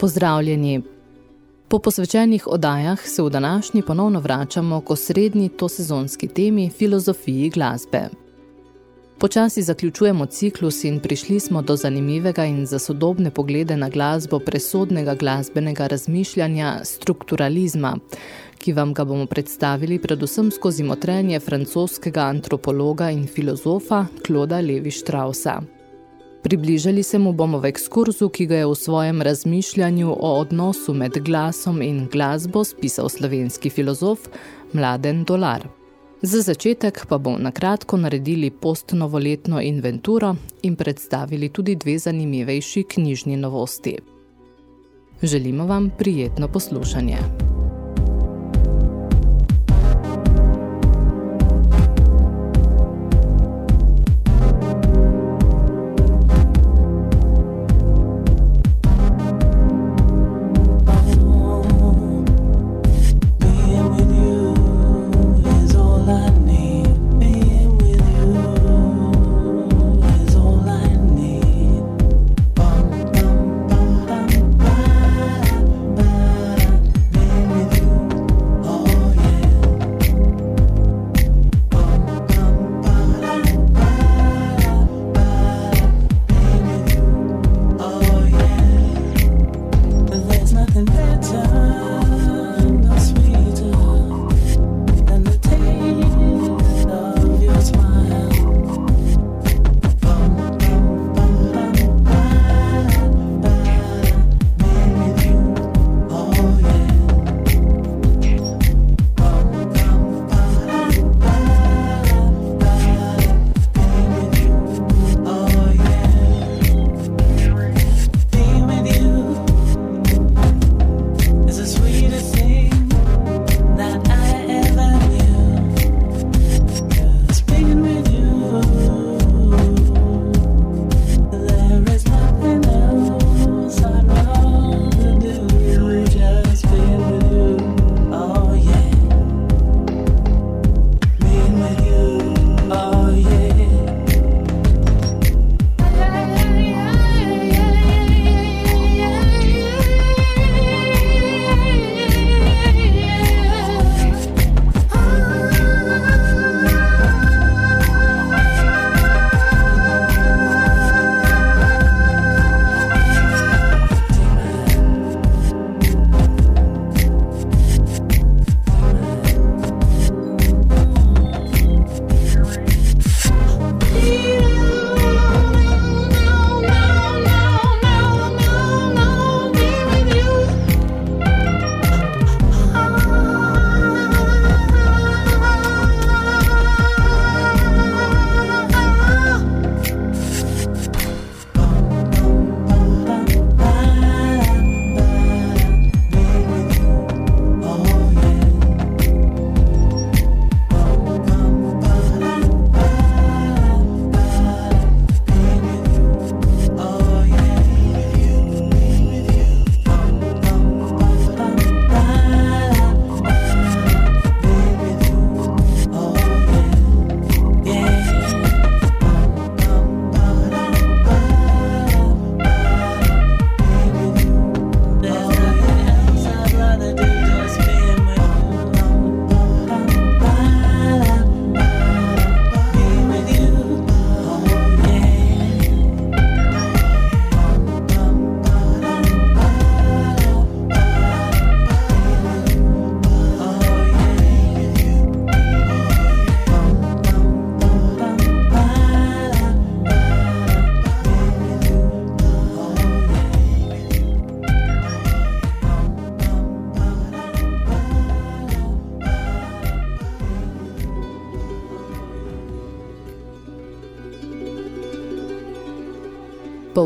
Pozdravljeni. Po posvečenih oddajah se v današnji ponovno vračamo k osrednji to sezonski temi filozofiji glasbe. Počasi zaključujemo ciklus in prišli smo do zanimivega in za sodobne poglede na glasbo presodnega glasbenega razmišljanja strukturalizma, ki vam ga bomo predstavili predvsem skozi motrenje francoskega antropologa in filozofa Kloda Levi Straussa. Približali se mu bomo v ekskurzu, ki ga je v svojem razmišljanju o odnosu med glasom in glasbo spisal slovenski filozof Mladen Dolar. Za začetek pa bomo nakratko naredili postnovoletno inventuro in predstavili tudi dve zanimivejši knjižni novosti. Želimo vam prijetno poslušanje.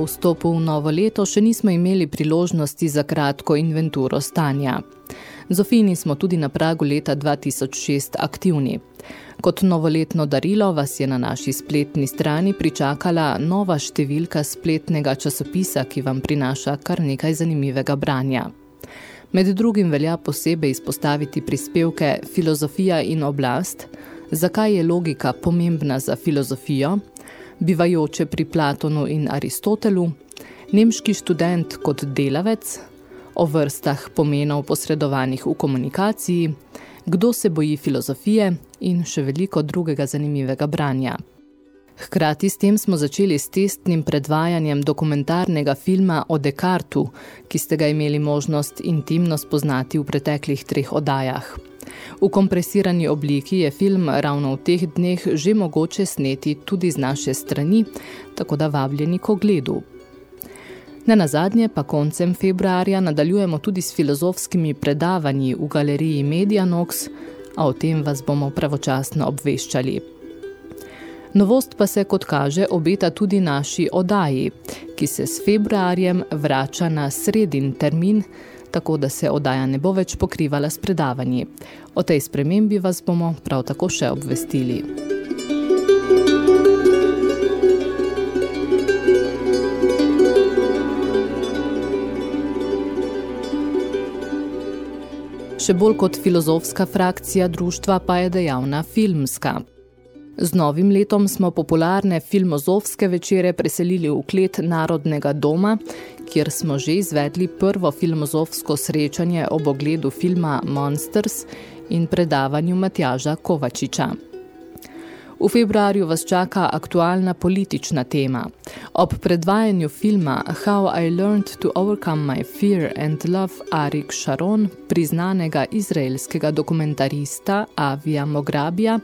Po vstopu v novo leto še nismo imeli priložnosti za kratko inventuro stanja. Zofini smo tudi na pragu leta 2006 aktivni. Kot novoletno darilo vas je na naši spletni strani pričakala nova številka spletnega časopisa, ki vam prinaša kar nekaj zanimivega branja. Med drugim velja posebej izpostaviti prispevke Filozofija in oblast, zakaj je logika pomembna za filozofijo, bivajoče pri Platonu in Aristotelu, nemški študent kot delavec, o vrstah pomenov posredovanih v komunikaciji, kdo se boji filozofije in še veliko drugega zanimivega branja. Hkrati s tem smo začeli s testnim predvajanjem dokumentarnega filma o Descartu, ki ste ga imeli možnost intimno spoznati v preteklih treh oddajah. V kompresirani obliki je film ravno v teh dneh že mogoče sneti tudi z naše strani, tako da vabljeni k ogledu. Ne nazadnje pa koncem februarja nadaljujemo tudi s filozofskimi predavanji v galeriji Medianox, a o tem vas bomo pravočasno obveščali. Novost pa se, kot kaže, obeta tudi naši odaji, ki se s februarjem vrača na sredin termin, tako da se odaja ne bo več pokrivala s predavanji. O tej spremembi vas bomo prav tako še obvestili. Še bolj kot filozofska frakcija društva pa je dejavna filmska. Z novim letom smo popularne filmozovske večere preselili v klet Narodnega doma, kjer smo že izvedli prvo filmozovsko srečanje ob ogledu filma Monsters in predavanju Matjaža Kovačiča. V februarju vas čaka aktualna politična tema. Ob predvajanju filma How I Learned to Overcome My Fear and Love Arik Sharon, priznanega izraelskega dokumentarista Avia Mograbija,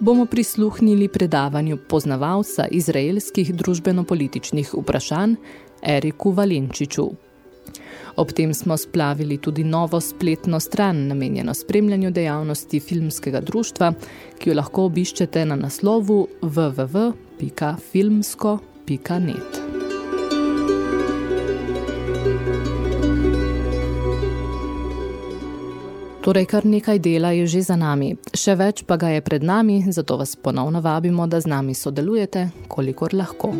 bomo prisluhnili predavanju poznavalca izraelskih družbeno-političnih vprašanj Eriku Valenčiču. Ob tem smo splavili tudi novo spletno stran, namenjeno spremljanju dejavnosti filmskega društva, ki jo lahko obiščete na naslovu www.filmsko.net. Torej, kar nekaj dela je že za nami. Še več pa ga je pred nami, zato vas ponovno vabimo, da z nami sodelujete, kolikor lahko.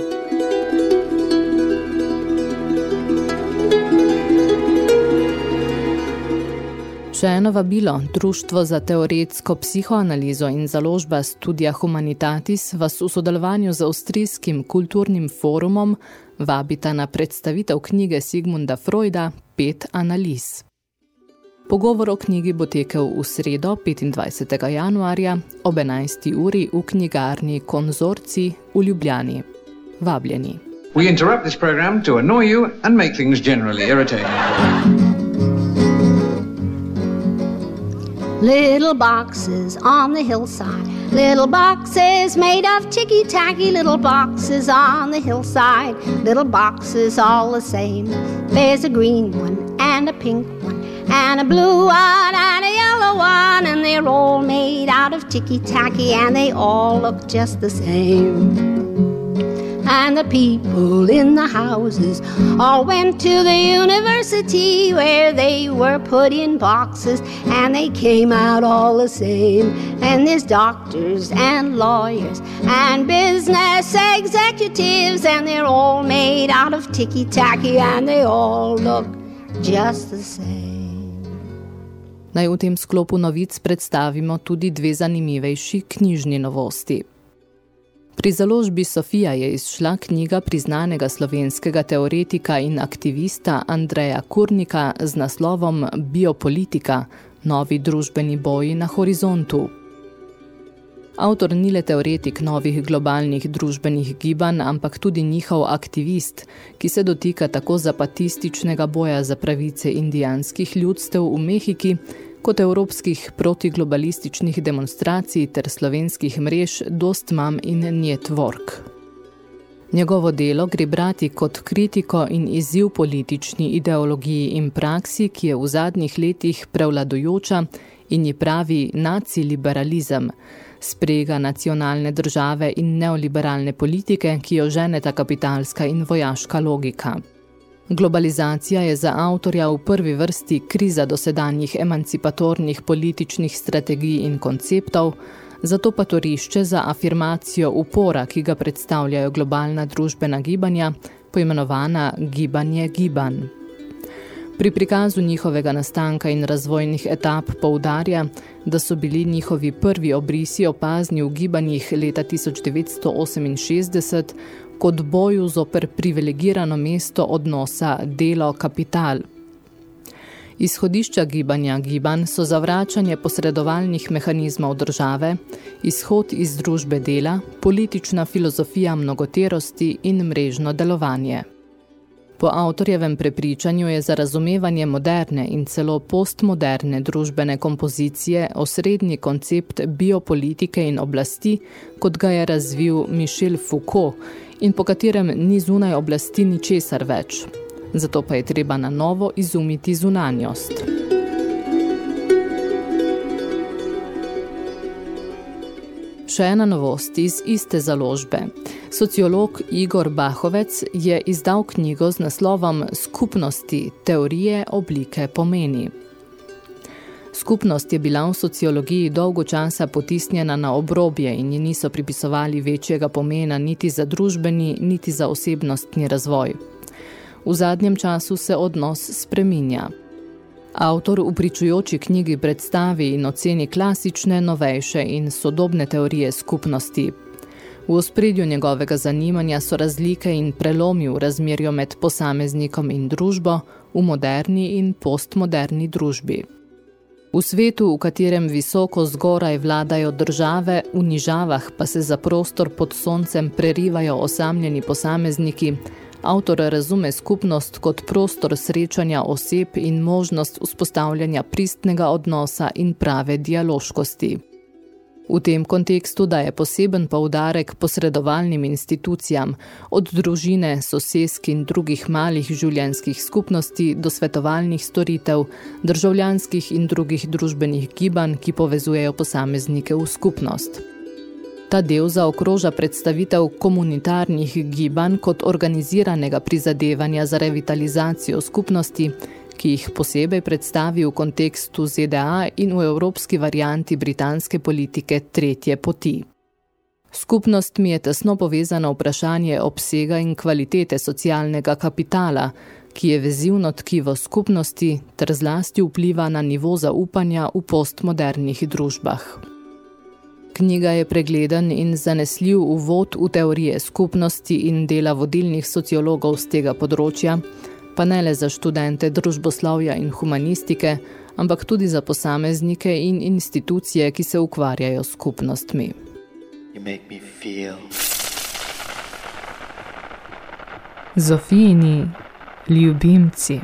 Še eno vabilo, Društvo za teoretsko psihoanalizo in založba Studia Humanitatis vas v sodelovanju z Avstrijskim kulturnim forumom vabita na predstavitev knjige Sigmunda Freuda Pet analiz. Pogovor o knjigi bo tekel v sredo 25. januarja ob 11. uri v knjigarni Konzorci v Ljubljani. Vabljeni. We interrupt this program to annoy you and make things generally irritating. Little boxes on the hillside. Little boxes made of ticky-tacky. Little boxes on the hillside. Little boxes all the same. There's a green one and a pink one and a blue one and a yellow one, and they're all made out of ticky tacky, and they all look just the same. And the people in the houses all went to the university where they were put in boxes and they came out all the same. And there's doctors and lawyers and business executives, and they're all made out of ticky tacky and they all look just the same. Naj v tem sklopu novic predstavimo tudi dve zanimivejši knjižni novosti. Pri založbi Sofija je izšla knjiga priznanega slovenskega teoretika in aktivista Andreja Kurnika z naslovom Biopolitika – novi družbeni boji na horizontu. Avtor ni le teoretik novih globalnih družbenih gibanj, ampak tudi njihov aktivist, ki se dotika tako zapatističnega boja za pravice indijanskih ljudstev v Mehiki, kot evropskih protiglobalističnih demonstracij ter slovenskih mrež Dostmam in Network. Njegovo delo gre brati kot kritiko in izziv politični ideologiji in praksi, ki je v zadnjih letih prevladujoča in ji pravi naci liberalizem, sprega nacionalne države in neoliberalne politike, ki jo ženeta kapitalska in vojaška logika. Globalizacija je za avtorja v prvi vrsti kriza dosedanjih emancipatornih političnih strategij in konceptov, zato pa torišče za afirmacijo upora, ki ga predstavljajo globalna družbena gibanja, poimenovana gibanje gibanj. Pri prikazu njihovega nastanka in razvojnih etap poudarja, da so bili njihovi prvi obrisi opazni v gibanjih leta 1968 kot boju zoper privilegirano mesto odnosa delo-kapital. Izhodišča gibanja gibanj so zavračanje posredovalnih mehanizmov države, izhod iz družbe dela, politična filozofija mnogoterosti in mrežno delovanje. Po avtorjevem prepričanju je za razumevanje moderne in celo postmoderne družbene kompozicije osrednji koncept biopolitike in oblasti, kot ga je razvil Michel Foucault in po katerem ni zunaj oblasti ničesar več. Zato pa je treba na novo izumiti zunanjost. Še ena novost iz iste založbe. Sociolog Igor Bahovec je izdal knjigo z naslovom Skupnosti teorije oblike pomeni. Skupnost je bila v sociologiji dolgo časa potisnjena na obrobje in ji niso pripisovali večjega pomena niti za družbeni, niti za osebnostni razvoj. V zadnjem času se odnos spreminja. Avtor v pričujoči knjigi predstavi in oceni klasične, novejše in sodobne teorije skupnosti. V ospredju njegovega zanimanja so razlike in prelomi v razmerju med posameznikom in družbo v moderni in postmoderni družbi. V svetu, v katerem visoko zgoraj vladajo države, v nižavah pa se za prostor pod soncem prerivajo osamljeni posamezniki, avtor razume skupnost kot prostor srečanja oseb in možnost vzpostavljanja pristnega odnosa in prave dialoškosti. V tem kontekstu daje poseben poudarek posredovalnim institucijam, od družine, sosesk in drugih malih življenjskih skupnosti do svetovalnih storitev, državljanskih in drugih družbenih gibanj, ki povezujejo posameznike v skupnost. Ta del zaokroža predstavitev komunitarnih gibanj kot organiziranega prizadevanja za revitalizacijo skupnosti, ki jih posebej predstavi v kontekstu ZDA in v evropski varianti britanske politike tretje poti. Skupnost mi je tesno povezana vprašanje obsega in kvalitete socialnega kapitala, ki je vezivno tkivo skupnosti ter zlasti vpliva na nivo zaupanja v postmodernih družbah. Knjiga je pregleden in zanesljiv uvod v teorije skupnosti in dela vodilnih sociologov z tega področja, pa ne le za študente družboslovja in humanistike, ampak tudi za posameznike in institucije, ki se ukvarjajo s skupnostmi. Zofijini ljubimci.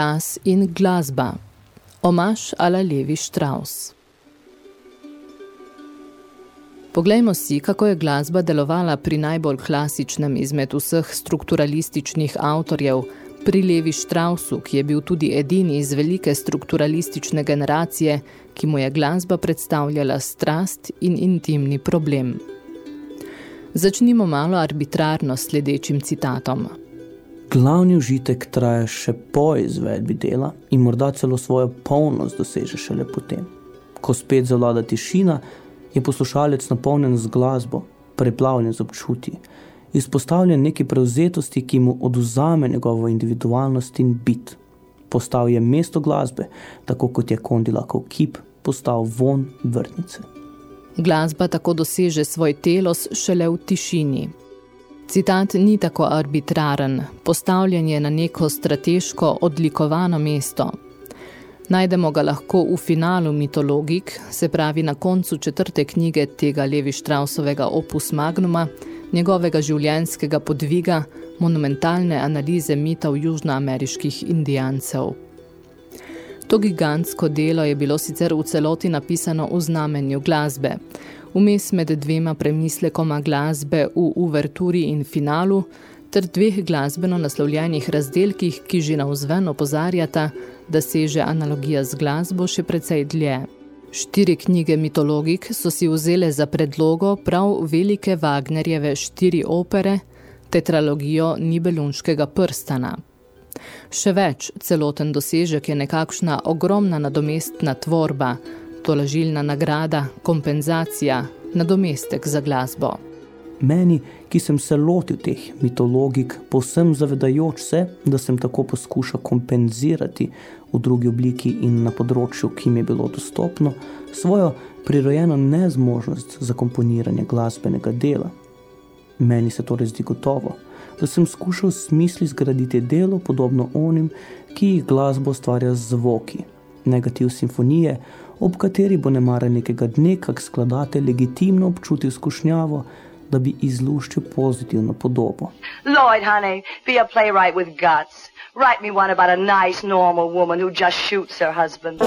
Glas in glasba. Omaš ala Levi Strauss. Poglejmo si, kako je glasba delovala pri najbolj klasičnem izmed vseh strukturalističnih avtorjev, pri Levi Straussu, ki je bil tudi edini iz velike strukturalistične generacije, ki mu je glasba predstavljala strast in intimni problem. Začnimo malo arbitrarno sledečim citatom. Glavni užitek traja še po izvedbi dela in morda celo svojo polnost doseže šele potem. Ko spet zavlada tišina, je poslušalec napolnjen z glasbo, preplavljen z občuti, izpostavljen neki prevzetosti, ki mu oduzame njegovo individualnost in bit. Postal je mesto glasbe, tako kot je kondilakov kip postal von vrtnice. Glasba tako doseže svoj telos šele v tišini, Citat ni tako arbitraren, postavljen je na neko strateško odlikovano mesto. Najdemo ga lahko v finalu mitologik, se pravi na koncu četrte knjige tega Levi Štrausovega opus magnuma, njegovega življenjskega podviga, monumentalne analize mitov južnoameriških indijancev. To gigantsko delo je bilo sicer v celoti napisano v znamenju glasbe, vmes med dvema premislekoma glasbe v uverturi in finalu, ter dveh glasbeno naslovljenih razdelkih, ki že na vzven opozarjata, da seže analogija z glasbo še precej dlje. Štiri knjige mitologik so si vzele za predlogo prav velike Wagnerjeve štiri opere, tetralogijo Nibelunškega prstana. Še več, celoten dosežek je nekakšna ogromna nadomestna tvorba, tolažilna nagrada, kompenzacija, nadomestek za glasbo. Meni, ki sem se lotil teh mitologik, povsem zavedajoč se, da sem tako poskušal kompenzirati v drugi obliki in na področju, ki mi je bilo dostopno, svojo prirojeno nezmožnost za komponiranje glasbenega dela. Meni se torej zdi gotovo, da sem skušal smisli zgraditi delo podobno onim, ki jih glasbo stvarja z zvoki, negativ simfonije, ob kateri bo nemara nekega dne kak skladate legitimno občutil skušnjavo, da bi izluščil pozitivno podobo. Lloyd, honey, be a playwright with guts. Write me one about a nice, normal woman who just shoots her husband.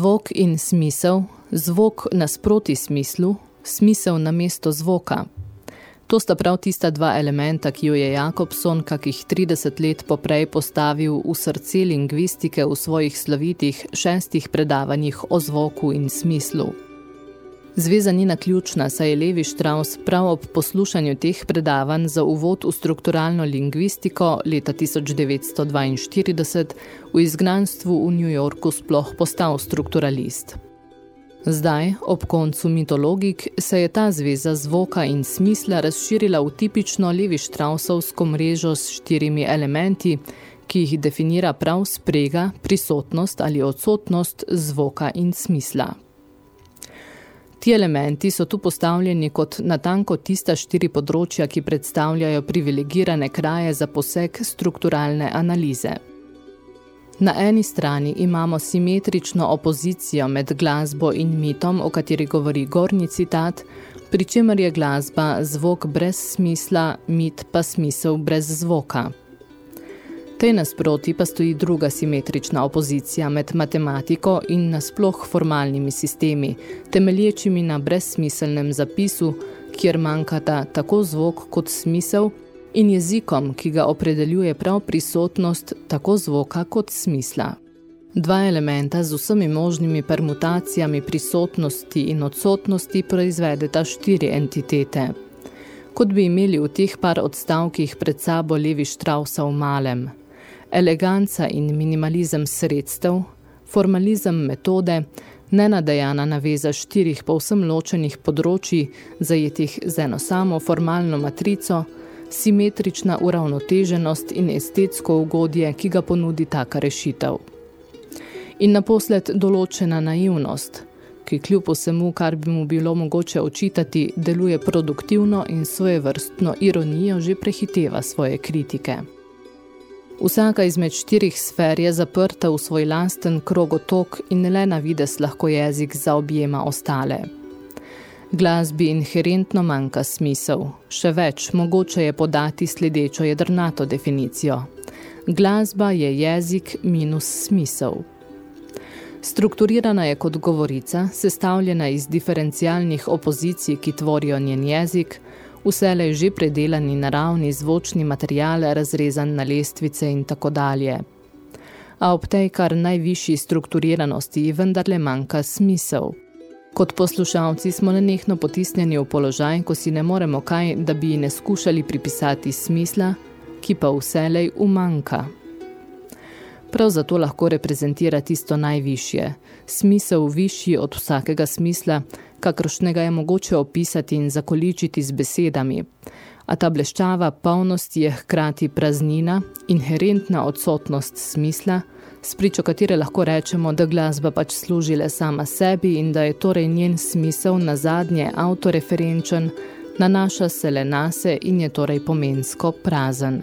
Zvok in smisel, zvok nasproti smislu, smisel na mesto zvoka. To sta prav tista dva elementa, ki jo je Jakobson kakih 30 let poprej postavil v srce lingvistike v svojih slovitih šestih predavanjih o zvoku in smislu. Zveza ni naključna, saj je Levi Strauss prav ob poslušanju teh predavanj za uvod v strukturalno lingvistiko leta 1942 v izgnanstvu v New Yorku sploh postal strukturalist. Zdaj, ob koncu mitologik, se je ta zveza zvoka in smisla razširila v tipično Levi Straussovsko mrežo s štirimi elementi, ki jih definira prav sprega, prisotnost ali odsotnost zvoka in smisla. Ti elementi so tu postavljeni kot natanko tista štiri področja, ki predstavljajo privilegirane kraje za poseg strukturalne analize. Na eni strani imamo simetrično opozicijo med glasbo in mitom, o kateri govori gornji citat, pri čemer je glasba zvok brez smisla, mit pa smisel brez zvoka. Tej nasproti pa stoji druga simetrična opozicija med matematiko in nasploh formalnimi sistemi, temelječimi na brezsmiselnem zapisu, kjer manjkata tako zvok kot smisel, in jezikom, ki ga opredeljuje prav prisotnost tako zvoka kot smisla. Dva elementa z vsemi možnimi permutacijami prisotnosti in odsotnosti proizvedeta štiri entitete. Kot bi imeli v teh par odstavkih pred sabo Levi Straussa v malem – eleganca in minimalizem sredstev, formalizem metode, nenadejana naveza štirih povsem ločenih področji, zajetih z eno samo formalno matrico, simetrična uravnoteženost in estetsko ugodje, ki ga ponudi taka rešitev. In naposled določena naivnost, ki kljub vsemu, kar bi mu bilo mogoče očitati, deluje produktivno in svoje vrstno ironijo že prehiteva svoje kritike. Vsaka izmed štirih sfer je zaprta v svoj lasten krogotok in le na vides lahko jezik zaobjema ostale. Glasbi inherentno manjka smisel. Še več, mogoče je podati sledečo jedrnato definicijo. Glasba je jezik minus smisel. Strukturirana je kot govorica, sestavljena iz diferencialnih opozicij, ki tvorijo njen jezik, vselej že predelani naravni zvočni material, razrezan na lestvice in tako dalje. A ob tej kar najvišji strukturiranosti vendarle manjka smisel. Kot poslušalci smo nenehno potisnjeni v položaj, ko si ne moremo kaj, da bi ne skušali pripisati smisla, ki pa vselej umanka. Prav zato lahko reprezentira tisto najvišje, smisel višji od vsakega smisla, kakršnega je mogoče opisati in zakoličiti z besedami, a ta bleščava polnost je hkrati praznina, inherentna odsotnost smisla, spričo katere lahko rečemo, da glasba pač služi le sama sebi in da je torej njen smisel na zadnje autoreferenčen, nanaša se le nase in je torej pomensko prazen.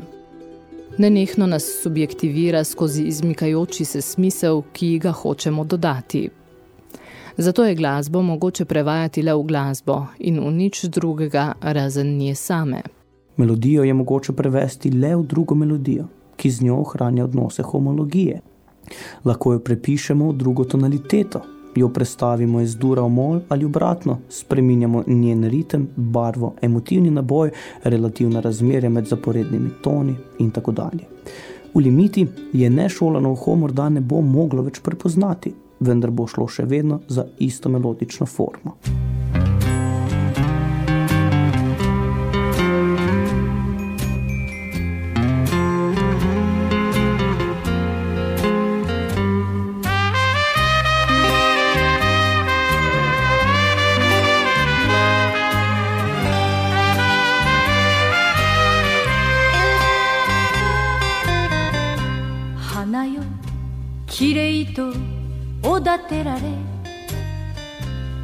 Nenehno nas subjektivira skozi izmikajoči se smisel, ki ga hočemo dodati. Zato je glasbo mogoče prevajati le v glasbo in v nič drugega razen nje same. Melodijo je mogoče prevesti le v drugo melodijo, ki z njo ohranja odnose homologije. Lahko jo prepišemo v drugo tonaliteto, jo prestavimo iz dura v mol ali obratno, spreminjamo njen ritem, barvo, emotivni naboj, relativna razmerja med zaporednimi toni in tako dalje. V limiti je nešolano uho morda ne bo moglo več prepoznati, vendar bo šlo še vedno za isto melodično formo.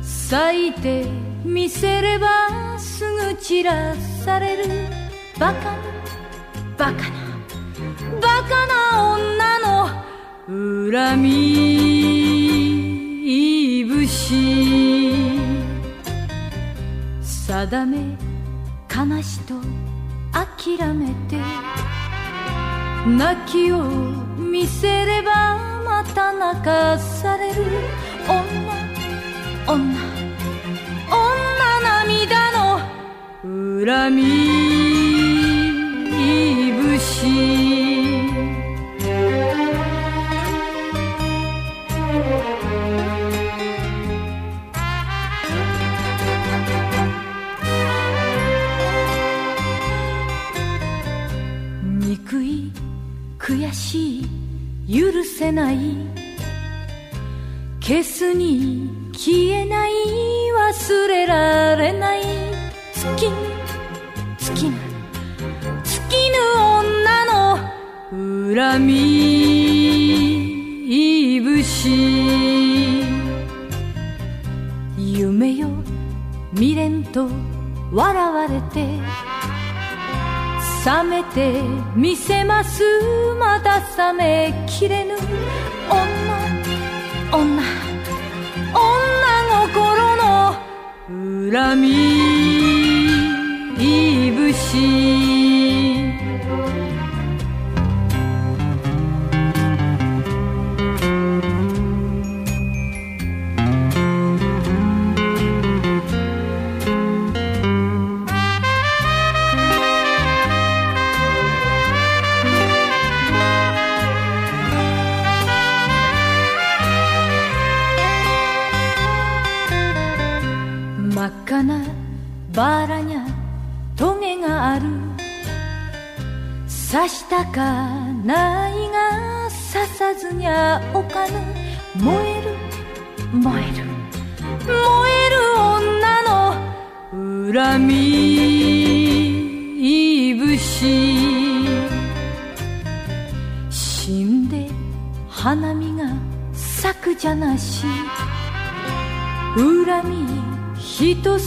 咲いてみせればすぐ散らされる。バカなバカなバカな女の恨み節定め悲しと諦めて泣きを見せればまた泣かされる女女女涙の恨み。許せない。消すに消えない。忘れられない。月月ぬ月ぬ女の恨み節夢よ未練と笑われて。冷めてみせます。まだ冷めきれぬ。女女女心の恨み節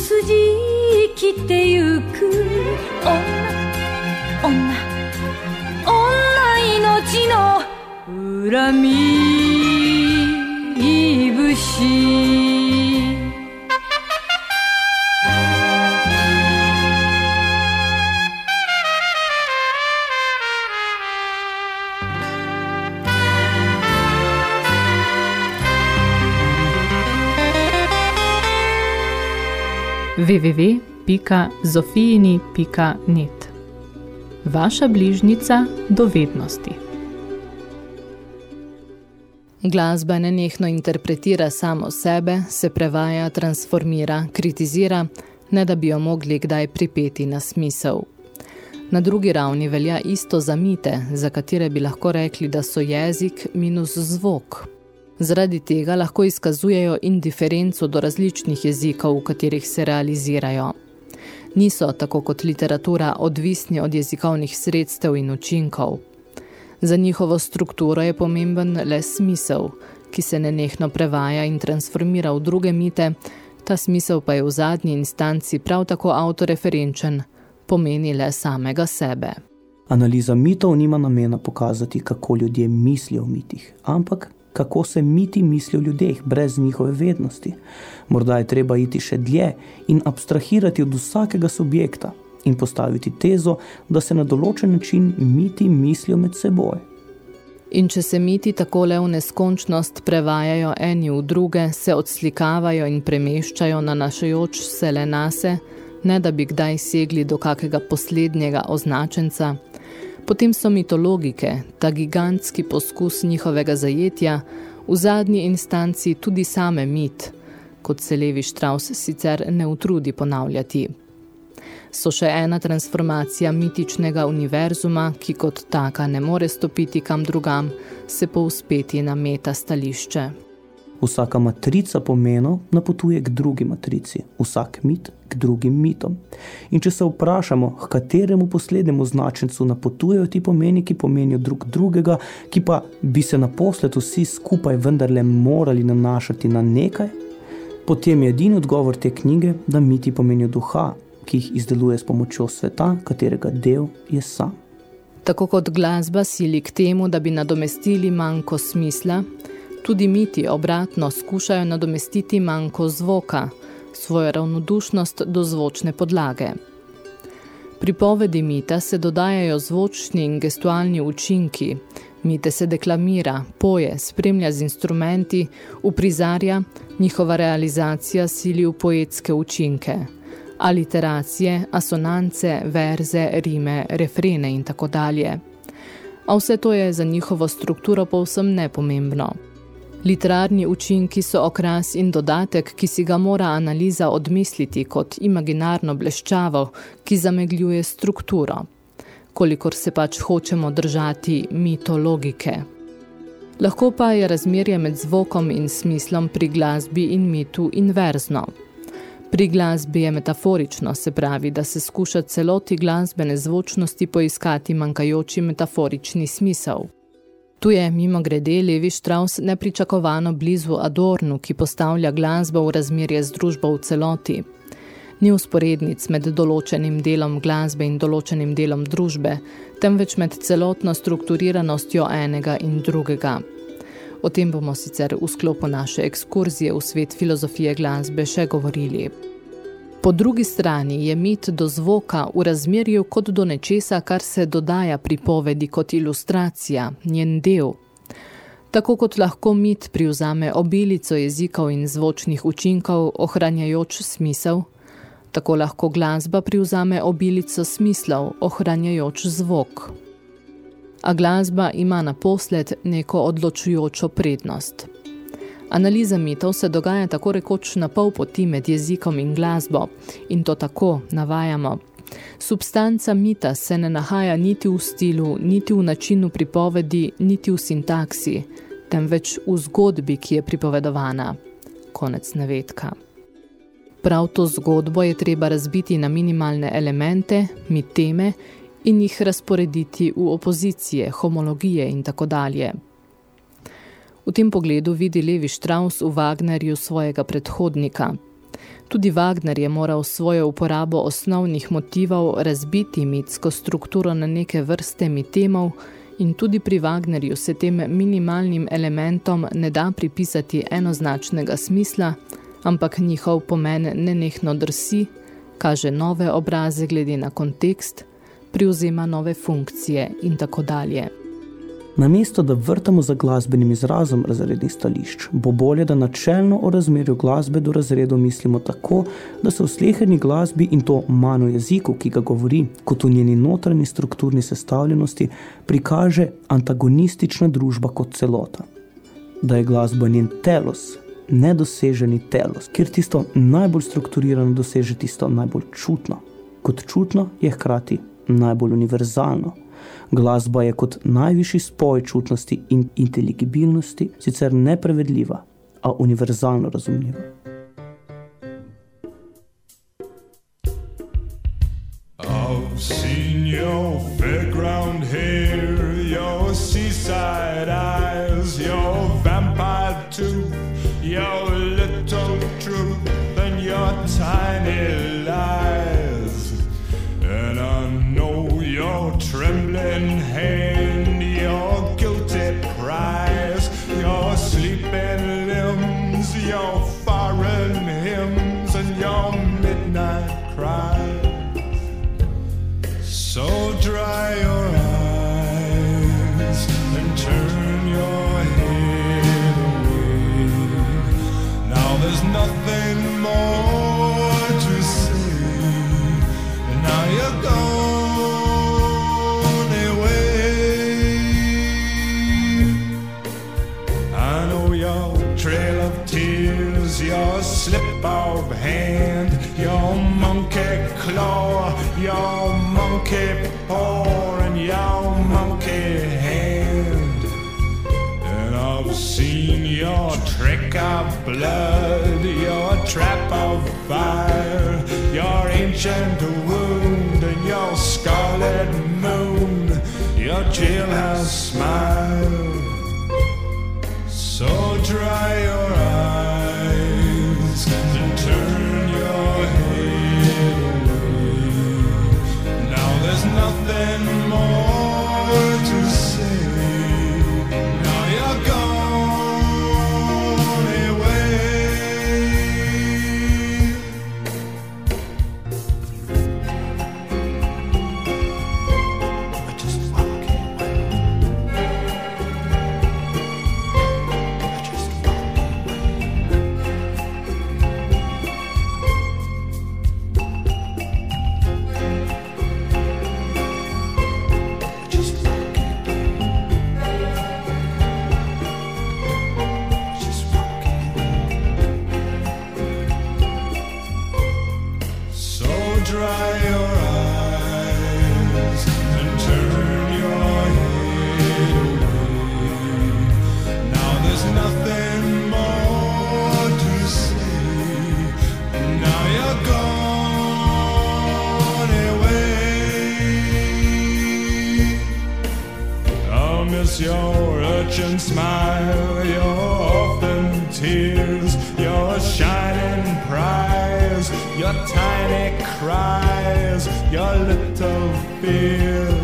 筋 www.zofijini.net Vaša bližnica dovednosti Glasba nenehno interpretira samo sebe, se prevaja, transformira, kritizira, ne da bi jo mogli kdaj pripeti na smisel. Na drugi ravni velja isto za mite, za katere bi lahko rekli, da so jezik minus zvok. Zaradi tega lahko izkazujejo indiferenco do različnih jezikov, v katerih se realizirajo. Niso, tako kot literatura, odvisni od jezikovnih sredstev in učinkov. Za njihovo strukturo je pomemben le smisel, ki se nenehno prevaja in transformira v druge mite, ta smisel pa je v zadnji instanci prav tako autoreferenčen, pomeni le samega sebe. Analiza mitov nima namena pokazati, kako ljudje mislijo o mitih, ampak kako se miti mislijo o ljudeh brez njihove vednosti. Morda je treba iti še dlje in abstrahirati od vsakega subjekta in postaviti tezo, da se na določen način miti mislijo med seboj. In če se miti takole v neskončnost prevajajo eni v druge, se odslikavajo in premeščajo na našajoč se le nase, ne da bi kdaj segli do kakega poslednjega označenca, potem so mitologike, ta gigantski poskus njihovega zajetja, v zadnji instanci tudi same mit, kot se Levi Strauss sicer ne utrudi ponavljati. So še ena transformacija mitičnega univerzuma, ki kot taka ne more stopiti kam drugam, se povspeti na meta stališče. Vsaka matrica pomenov napotuje k drugi matrici, vsak mit k drugim mitom. In če se vprašamo, k kateremu poslednjemu značencu napotujejo ti pomeni, ki pomenijo drug drugega, ki pa bi se naposled vsi skupaj vendarle morali nanašati na nekaj, potem je edini odgovor te knjige, da miti pomenijo duha, ki jih izdeluje s pomočjo sveta, katerega del je sam. Tako kot glasba sili k temu, da bi nadomestili manjko smisla, tudi miti obratno skušajo nadomestiti manjko zvoka, svojo ravnodušnost do zvočne podlage. Pri povedi mita se dodajajo zvočni in gestualni učinki, Mite se deklamira, poje, spremlja z instrumenti, uprizarja, njihova realizacija sili v poetske učinke, aliteracije, asonance, verze, rime, refrene in tako dalje. A vse to je za njihovo strukturo povsem nepomembno. Literarni učinki so okras in dodatek, ki si ga mora analiza odmisliti kot imaginarno bleščavo, ki zamegljuje strukturo, kolikor se pač hočemo držati mitologike. Lahko pa je razmerje med zvokom in smislom pri glasbi in mitu inverzno. Pri glasbi je metaforično, se pravi, da se skuša celoti glasbene zvočnosti poiskati manjkajoči metaforični smisel. Tu je mimo grede Levi Strauss nepričakovano blizu Adornu, ki postavlja glasbo v razmerje z družbo v celoti. Ni usporednic med določenim delom glasbe in določenim delom družbe, temveč med celotno strukturiranostjo enega in drugega. O tem bomo sicer v sklopu naše ekskurzije v svet filozofije glasbe še govorili. Po drugi strani je mit do zvoka v razmerju kot do nečesa, kar se dodaja pripovedi kot ilustracija, njen del. Tako kot lahko mit privzame obilico jezikov in zvočnih učinkov, ohranjajoč smisel, tako lahko glasba privzame obilico smislov, ohranjajoč zvok. A glasba ima naposled neko odločujočo prednost – Analiza mitov se dogaja tako rekoč na pol poti med jezikom in glasbo in to tako navajamo. Substanca mita se ne nahaja niti v stilu, niti v načinu pripovedi, niti v sintaksi, temveč v zgodbi, ki je pripovedovana. Konec navedka. Prav to zgodbo je treba razbiti na minimalne elemente, miteme in jih razporediti v opozicije, homologije in tako dalje. V tem pogledu vidi Levi Strauss v Wagnerju svojega predhodnika. Tudi Wagner je moral svojo uporabo osnovnih motivov razbiti mitsko strukturo na neke vrste mitemov in tudi pri Wagnerju se tem minimalnim elementom ne da pripisati enoznačnega smisla, ampak njihov pomen nenehno drsi, kaže nove obraze glede na kontekst, privzema nove funkcije in tako dalje. Namesto, da vrtamo za glasbenim izrazom razrednih stališč, bo bolje, da načelno o razmerju glasbe do razredov mislimo tako, da se v sleherni glasbi in to manj jeziku, ki ga govori, kot v njeni notranji strukturni sestavljenosti, prikaže antagonistična družba kot celota. Da je glasba njen telos, nedoseženi telos, kjer tisto najbolj strukturirano doseže tisto najbolj čutno. Kot čutno je hkrati najbolj univerzalno, Glasba je kot najvišji spoj čutnosti in inteligibilnosti sicer neprevedljiva, a univerzalno razumljiva. I've seen your fairground hair, trail of tears, your slip of hand, your monkey claw, your monkey paw, and your monkey hand. And I've seen your trick of blood, your trap of fire, your ancient wound, and your scarlet moon, your jailhouse smile. Dry your your tiny cries, your little fears.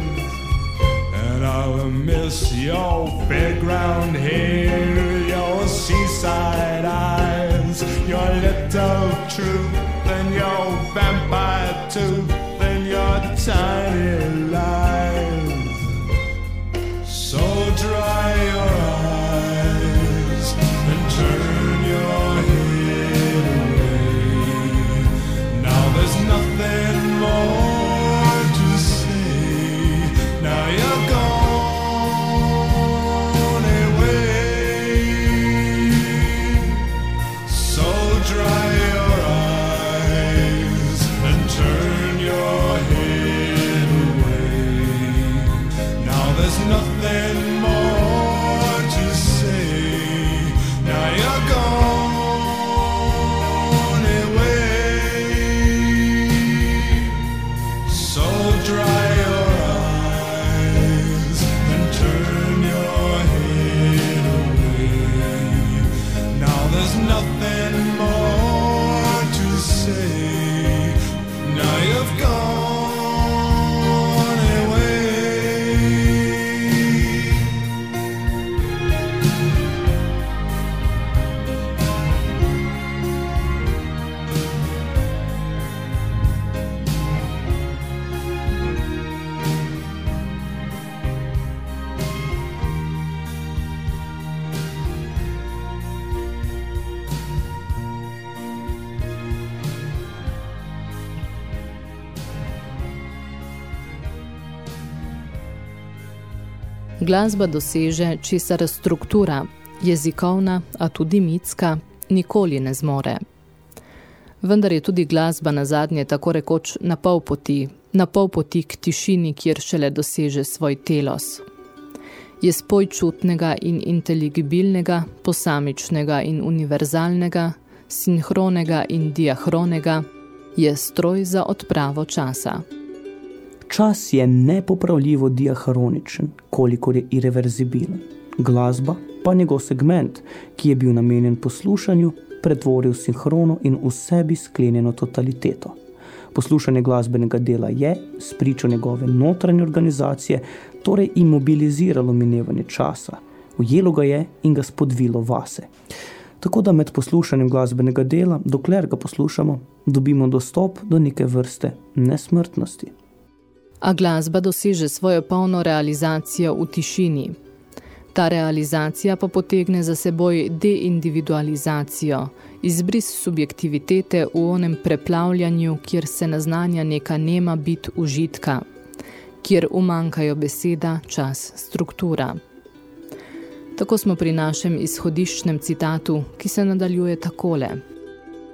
And I will miss your fairground hair, your seaside eyes, your little truth, and your vampire tooth, Glasba doseže, česar struktura, jezikovna, a tudi mitska, nikoli ne zmore. Vendar je tudi glasba na zadnje tako rekoč na pol poti, na pol poti k tišini, kjer šele doseže svoj telos. Je spoj čutnega in inteligibilnega, posamičnega in univerzalnega, sinhronega in diahronega, je stroj za odpravo časa. Čas je nepopravljivo diahroničen, kolikor je irreverzibilen. Glasba pa njegov segment, ki je bil namenjen poslušanju, pretvoril sinhrono in v sebi sklenjeno totaliteto. Poslušanje glasbenega dela je, spričo njegove notranje organizacije, torej imobiliziralo minevanje časa, ujelo ga je in ga spodvilo vase. Tako da med poslušanjem glasbenega dela, dokler ga poslušamo, dobimo dostop do neke vrste nesmrtnosti. A glasba doseže svojo polno realizacijo v tišini. Ta realizacija pa potegne za seboj deindividualizacijo, izbris subjektivitete v onem preplavljanju, kjer se naznanja neka nema bit užitka, kjer umankajo beseda, čas, struktura. Tako smo pri našem izhodiščnem citatu, ki se nadaljuje takole.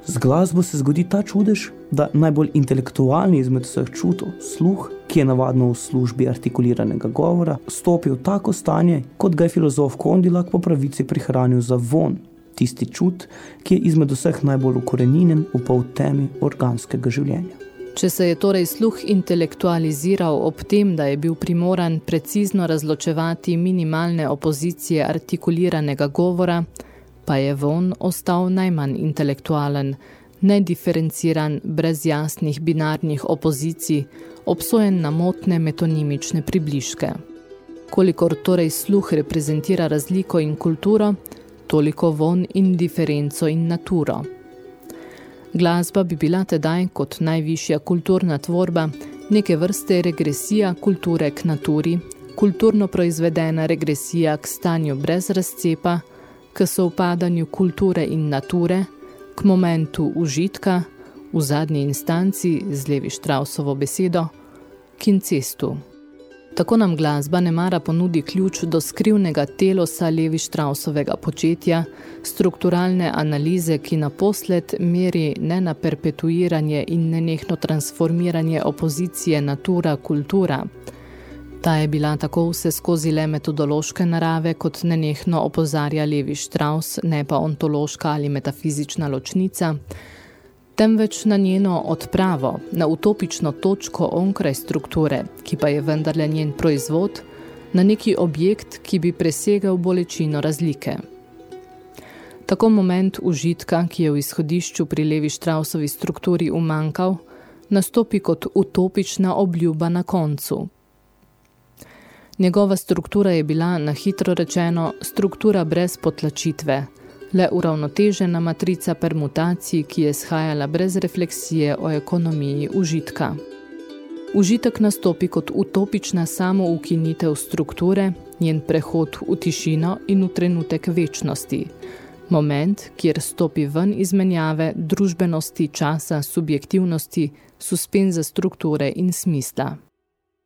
Z glasbo se zgodi ta čudež, da najbolj intelektualni izmed vseh čutov, sluh, ki je navadno v službi artikuliranega govora, stopi v tako stanje, kot ga je filozof Kondilak po pravici prihranil za von, tisti čut, ki je izmed vseh najbolj ukoreninen v pol temi organskega življenja. Če se je torej sluh intelektualiziral ob tem, da je bil primoran precizno razločevati minimalne opozicije artikuliranega govora, pa je von ostal najmanj intelektualen, nediferenciran, brez jasnih binarnih opozicij, obsojen na motne metonimične približke. Kolikor torej sluh reprezentira razliko in kulturo, toliko von in diferenco in naturo. Glasba bi bila tedaj kot najvišja kulturna tvorba neke vrste regresija kulture k naturi, kulturno proizvedena regresija k stanju brez razcepa, k sovpadanju kulture in nature, k momentu užitka, v zadnji instanci, z Levi Štrausovo besedo, k incestu. Tako nam glasba ne mara ponudi ključ do skrivnega telosa Levi Štrausovega početja, strukturalne analize, ki naposled meri ne na perpetuiranje in nenehno transformiranje opozicije natura-kultura. Ta je bila tako vse skozi le metodološke narave, kot nenehno opozarja Levi Štraus, ne pa ontološka ali metafizična ločnica, temveč na njeno odpravo, na utopično točko onkraj strukture, ki pa je vendarle njen proizvod, na neki objekt, ki bi presegal bolečino razlike. Tako moment užitka, ki je v izhodišču pri Levi Štrausovi strukturi umankal, nastopi kot utopična obljuba na koncu. Njegova struktura je bila, na hitro rečeno, struktura brez potlačitve, le uravnotežena matrica permutacij, ki je shajala brez refleksije o ekonomiji užitka. Užitek nastopi kot utopična samoukinitev strukture, njen prehod v tišino in v trenutek večnosti, moment, kjer stopi ven izmenjave družbenosti, časa, subjektivnosti, suspenza strukture in smisla.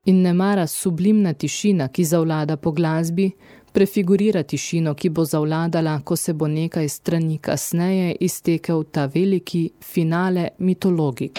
In ne mara sublimna tišina, ki zavlada po glasbi, prefigurira tišino, ki bo zavladala, ko se bo nekaj strani kasneje iztekel ta veliki finale mitologik.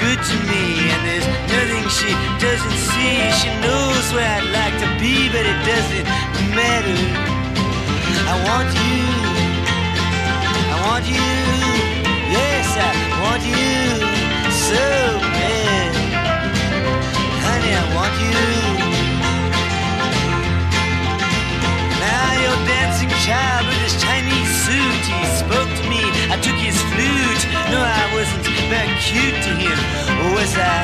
good to me, and there's nothing she doesn't see. She knows where I'd like to be, but it doesn't matter. I want you, I want you, yes, I want you cute to him, was I?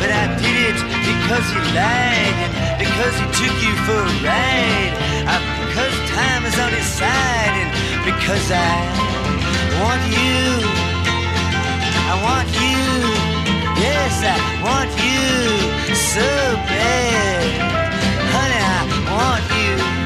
But I did it because he lied and because he took you for a ride. Uh, because time is on his side and because I want you. I want you. Yes, I want you so bad. Honey, I want you.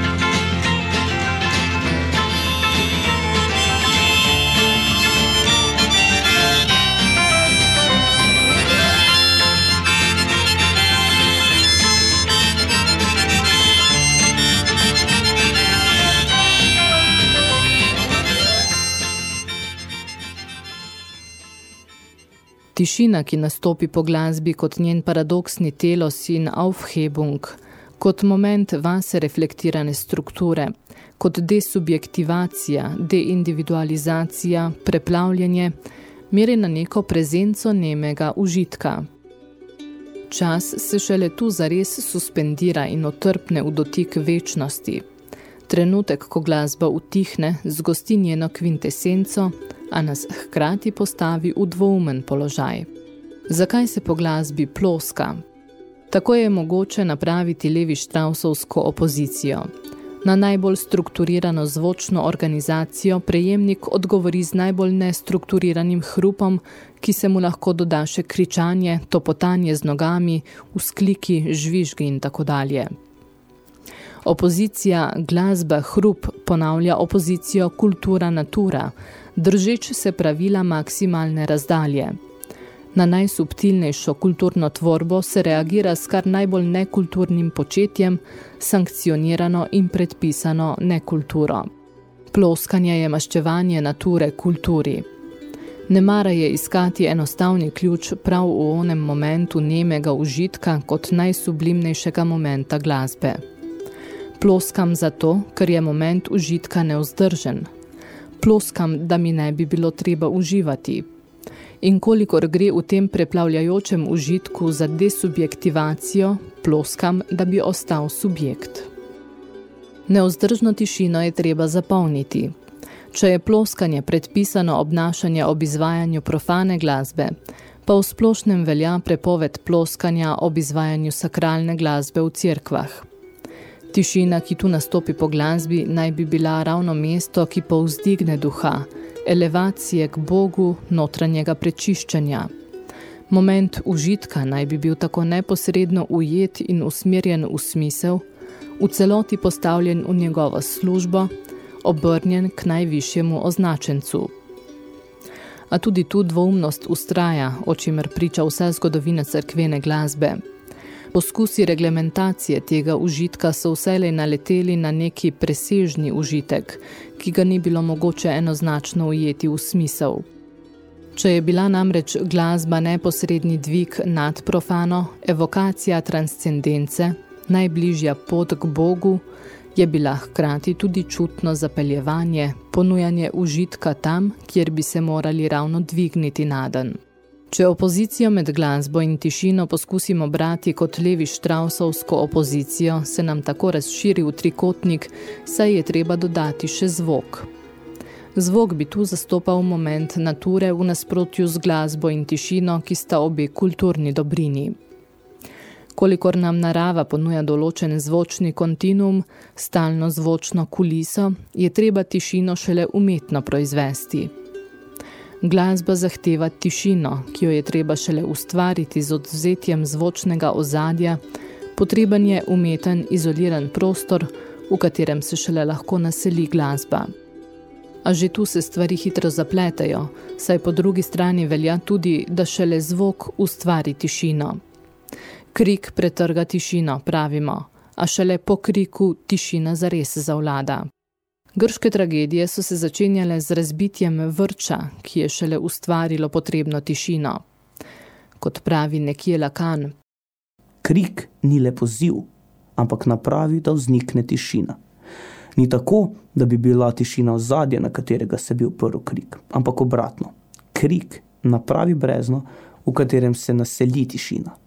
Tišina, ki nastopi po glasbi kot njen paradoksni telos in aufhebung, kot moment vase reflektirane strukture, kot desubjektivacija, deindividualizacija, preplavljanje, meri na neko prezenco nemega užitka. Čas se šele tu zares suspendira in otrpne v dotik večnosti. Trenutek, ko glasba utihne, zgosti njeno kvintesenco, a nas hkrati postavi v dvoumen položaj. Zakaj se po glasbi ploska? Tako je mogoče napraviti levi štrausovsko opozicijo. Na najbolj strukturirano zvočno organizacijo prejemnik odgovori z najbolj nestrukturiranim hrupom, ki se mu lahko doda še kričanje, topotanje z nogami, uskliki, žvižgi in tako dalje. Opozicija glasba hrup ponavlja opozicijo kultura natura, držeč se pravila maksimalne razdalje. Na najsubtilnejšo kulturno tvorbo se reagira s kar najbolj nekulturnim početjem, sankcionirano in predpisano nekulturo. Ploskanje je maščevanje nature kulturi. Nemara je iskati enostavni ključ prav v onem momentu nemega užitka kot najsublimnejšega momenta glasbe. Ploskam zato, ker je moment užitka neuzdržen. Ploskam, da mi ne bi bilo treba uživati. In kolikor gre v tem preplavljajočem užitku za desubjektivacijo, ploskam, da bi ostal subjekt. Neuzdržno tišino je treba zapolniti. Če je ploskanje predpisano obnašanje ob izvajanju profane glasbe, pa v splošnem velja prepoved ploskanja ob izvajanju sakralne glasbe v cerkvah. Tišina, ki tu nastopi po glasbi, naj bi bila ravno mesto, ki povzdigne duha, elevacije k Bogu, notranjega prečiščanja. Moment užitka naj bi bil tako neposredno ujet in usmerjen v smisel, v celoti postavljen v njegovo službo, obrnjen k najvišjemu označencu. A tudi tu dvoumnost ustraja, o čimer priča vsa zgodovina cerkvene glasbe. Poskusi reglementacije tega užitka so vselej naleteli na neki presežni užitek, ki ga ni bilo mogoče enoznačno ujeti v smisel. Če je bila namreč glasba neposredni dvig nad profano, evokacija transcendence, najbližja pot k Bogu, je bila hkrati tudi čutno zapeljevanje, ponujanje užitka tam, kjer bi se morali ravno dvigniti naden. Če opozicijo med glasbo in tišino poskusimo brati kot levi štrausovsko opozicijo, se nam tako razširi v trikotnik, saj je treba dodati še zvok. Zvok bi tu zastopal moment nature v nasprotju z glasbo in tišino, ki sta obe kulturni dobrini. Kolikor nam narava ponuja določen zvočni kontinuum, stalno zvočno kuliso, je treba tišino šele umetno proizvesti. Glasba zahteva tišino, ki jo je treba šele ustvariti z odvzetjem zvočnega ozadja, potreben je umeten, izoliran prostor, v katerem se šele lahko naseli glasba. A že tu se stvari hitro zapletajo, saj po drugi strani velja tudi, da šele zvok ustvari tišino. Krik pretrga tišino, pravimo, a šele po kriku tišina zares zavlada. Grške tragedije so se začenjale z razbitjem vrča, ki je šele ustvarilo potrebno tišino. Kot pravi nekje Lakan. Krik ni le poziv, ampak napravi, da vznikne tišina. Ni tako, da bi bila tišina ozadje, na katerega se bi uprl krik, ampak obratno. Krik napravi brezno, v katerem se naseli tišina.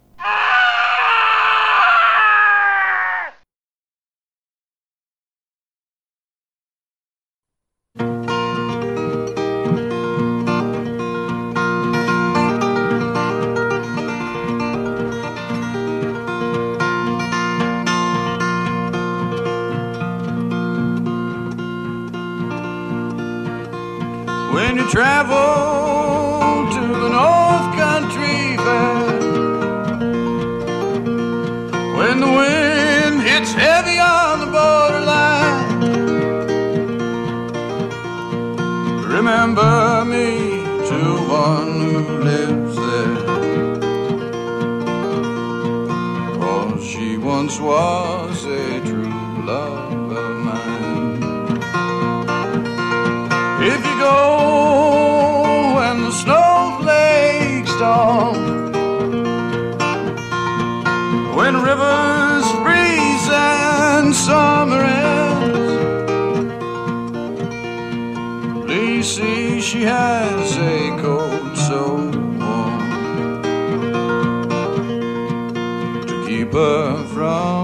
Once was a true love of mine. If you go when the snowflakes dawn, when rivers freeze and summer ends, please see she has a coat so warm to keep her from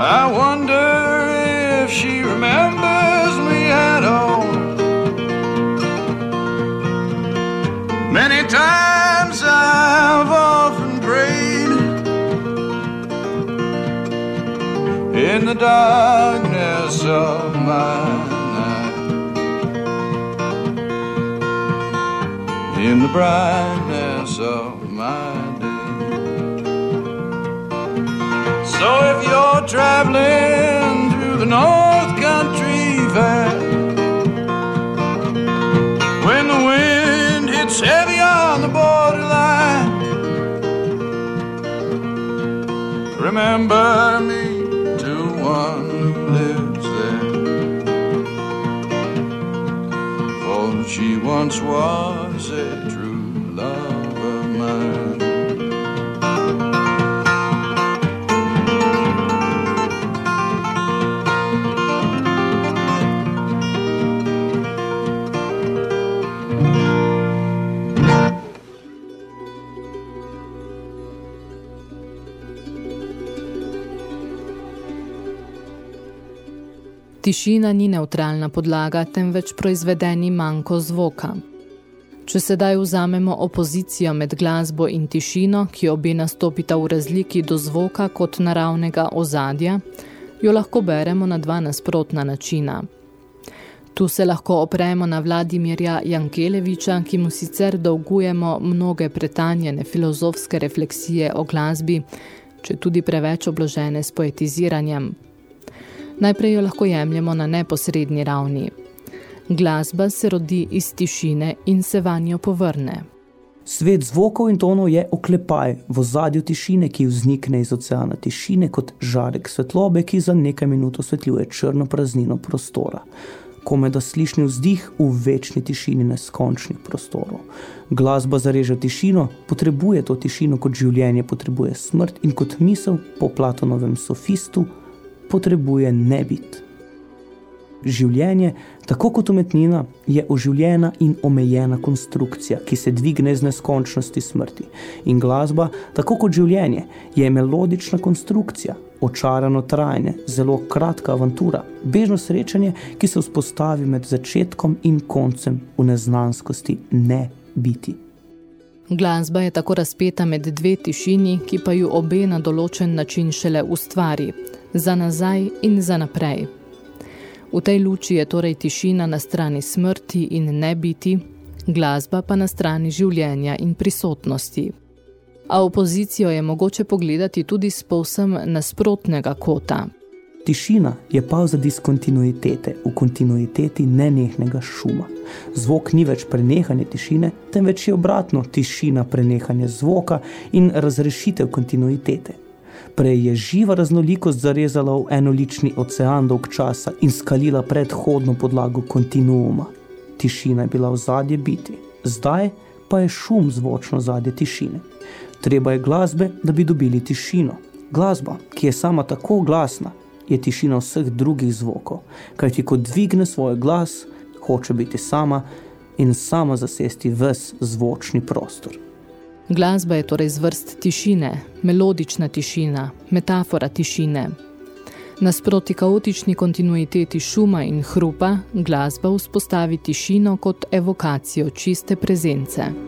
I wonder if she remembers me at all. Many times I've often prayed in the darkness of my night, in the brightness you're traveling through the North Country Fair, when the wind hits heavy on the borderline, remember me to one who lives there. For she once was Tišina ni neutralna podlaga, temveč proizvedeni manjko zvoka. Če sedaj vzamemo opozicijo med glasbo in tišino, ki obe nastopita v razliki do zvoka kot naravnega ozadja, jo lahko beremo na dva nasprotna načina. Tu se lahko opremo na Vladimirja Jankeleviča, ki mu sicer dolgujemo mnoge pretanjene filozofske refleksije o glasbi, če tudi preveč obložene s poetiziranjem. Najprej jo lahko jemljemo na neposredni ravni. Glasba se rodi iz tišine in se vanjo povrne. Svet zvokov in tonov je oklepaj v ozadju tišine, ki vznikne iz oceana tišine kot žarek svetlobe, ki za nekaj minut osvetljuje črno praznino prostora. Kome da slišni vzdih v večni tišini neskončnih prostorov. Glasba zareže tišino, potrebuje to tišino kot življenje potrebuje smrt in kot misel po Platonovem sofistu potrebuje nebit. Življenje, tako kot umetnina, je oživljena in omejena konstrukcija, ki se dvigne z neskončnosti smrti. In glasba, tako kot življenje, je melodična konstrukcija, očarano trajanje, zelo kratka avantura, bežno srečanje, ki se vzpostavi med začetkom in koncem v neznanskosti ne biti. Glasba je tako razpeta med dve tišini, ki pa ju obe na določen način šele ustvari, za nazaj in za naprej. V tej luči je torej tišina na strani smrti in nebiti, glasba pa na strani življenja in prisotnosti. A opozicijo je mogoče pogledati tudi s povsem nasprotnega kota. Tišina je pauza diskontinuitete v kontinuiteti nenehnega šuma. Zvok ni več prenehanje tišine, temveč je obratno tišina prenehanje zvoka in razrešitev kontinuitete. Prej je živa raznolikost zarezala v enolični ocean dolg časa in skalila predhodno podlago kontinuuma. Tišina je bila v zadje biti, zdaj pa je šum zvočno zadje tišine. Treba je glasbe, da bi dobili tišino. Glasba, ki je sama tako glasna, je tišina vseh drugih zvokov, kajti ko dvigne svoj glas, hoče biti sama in sama zasesti ves zvočni prostor. Glasba je torej zvrst tišine, melodična tišina, metafora tišine. Nasproti kaotični kontinuiteti šuma in hrupa, glasba vzpostavi tišino kot evokacijo čiste prezence.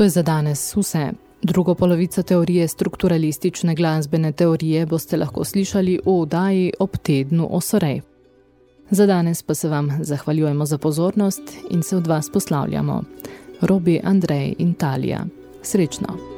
To je za danes vse. Drugo polovico teorije strukturalistične glasbene teorije boste lahko slišali v oddaji ob tednu Osorej. Za danes pa se vam zahvaljujemo za pozornost in se od vas poslavljamo. Robi, Andrej in Talija. Srečno!